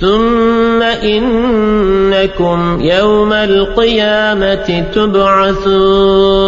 ثم إنكم يوم القيامة تبعثون